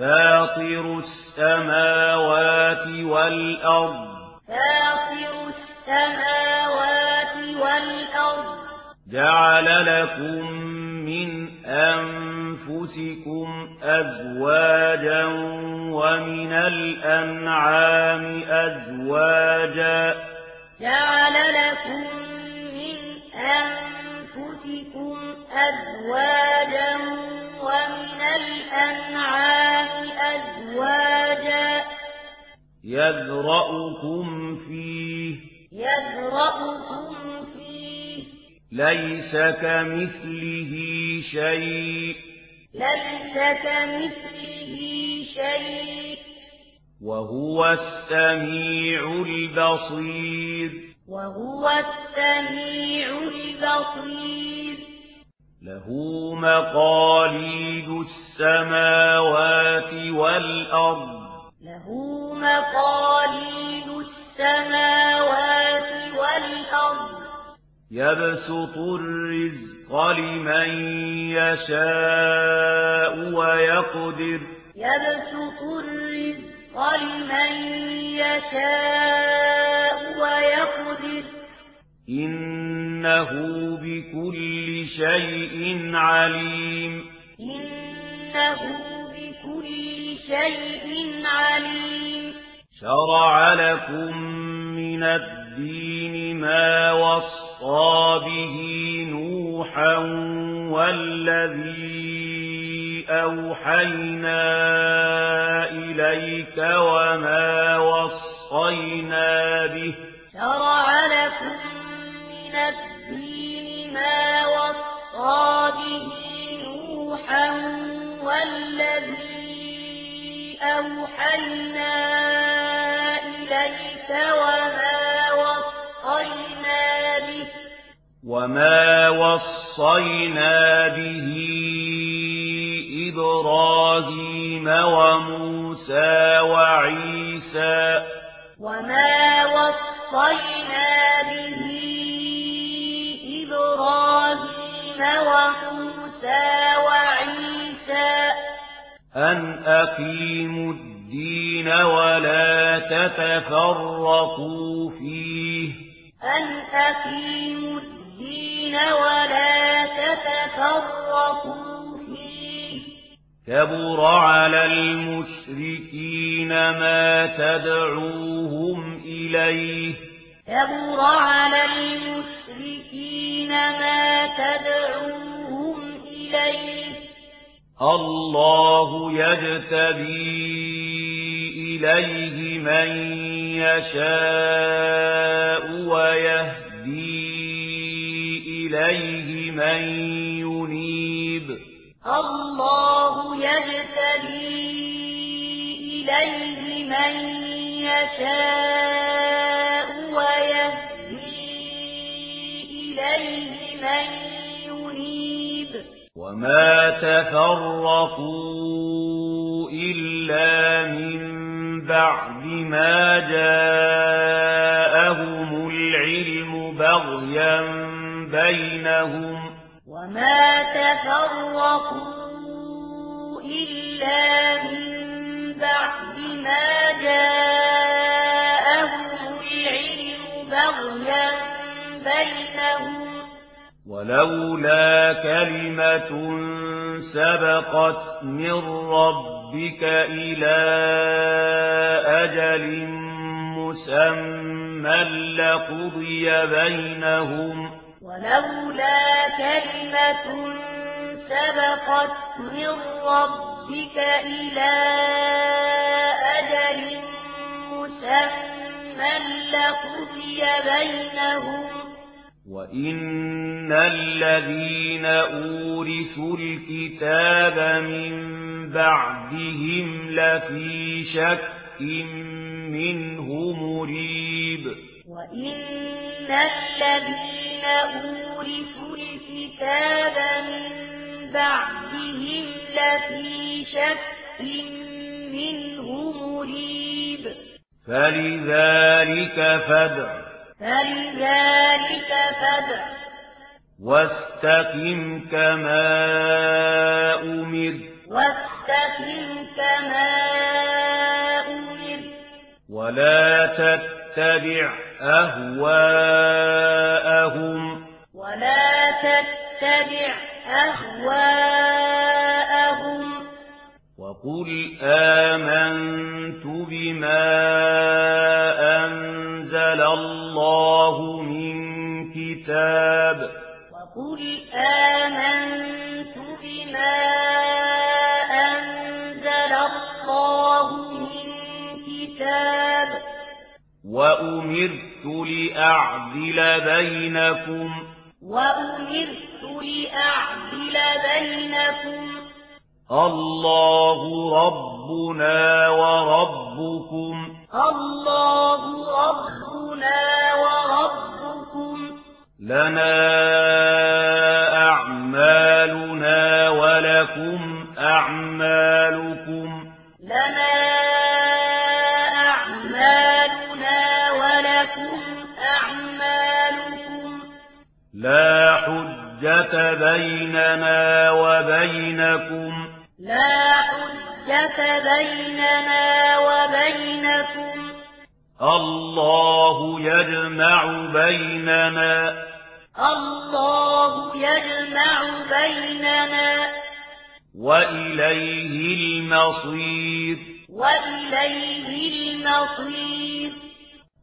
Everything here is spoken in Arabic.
فاطر السماوات والأرض. فاطر السماوات والأرض. جعل لكم من أنفسكم أزواجا ومن الأنعام أزواجا. جعل لكم من أنفسكم أزواجا ومن الأنعام يذرأكم فيه. يذرأكم فيه. ليس كمثله شيء. ليس كمثله شيء. وهو السميع البصير. وهو السميع البصير. له مقاليد السماوات والأرض. له مقاليد السماوات والأرض يبسط الرزق لمن يشاء ويقدر. يبسط الرزق لمن يشاء ويقدر. إنه بكل شيء عليم. إنه بكل شيء عليم. شرع لكم من الدين ما وصى به نوحا والذي أوحينا إليك وما وصينا به إليك وما وصينا به وما وصينا به إبراهيم وموسى وعيسى وما وصينا به إبراهيم وموسى وعيسى أن أقيموا الدين الدين ولا تتفرقوا فيه أن أقيموا الدين ولا تتفرقوا فيه كبر على المشركين ما تدعوهم إليه كبر على المشركين ما تدعوهم إليه الله يجتبيه إليه من يشاء ويهدي إليه من ينيب. الله يجتبي إليه من يشاء ويهدي إليه من ينيب. وما تفرقوا إلا من بعد ما جاءهم العلم بغيا بينهم وما تفرقوا إلا من بعد ما جاءهم العلم بغيا بينهم. ولولا كلمة سبقت من ربك ربك إلى أجل مسمى لقضي بينهم ولولا كلمة سبقت من ربك إلى أجل مسمى لقضي بينهم وَإِنَّ الَّذِينَ أُورِثُوا الْكِتَابَ مِنْ بَعْدِهِمْ لَفِي شَكٍّ مِنْهُ مُرِيبٍ وَإِنَّ الَّذِينَ أُورِثُوا الْكِتَابَ مِنْ بَعْدِهِمْ لَفِي شَكٍّ مِنْهُ مُرِيبٍ فَلِذَلِكَ فَادْعُ فلذلك فدع. واستقم كما أمر واستقم كما أمر ولا تتبع أهواءهم. ولا تتبع أهواءهم. وقل آمنت بما أنزل الله من كتاب وقل آمنت بما أنزل الله من كتاب وأمرت لأعدل بينكم وأمرت لأعدل بينكم الله ربنا وربكم الله ربنا لنا أعمالنا ولكم أعمالكم لنا أعمالنا ولكم أعمالكم لا حجة بيننا وبينكم لا حجة بيننا وبينكم الله يجمع بيننا الله يجمع بيننا الله يجمع بيننا وإليه المصير وإليه المصير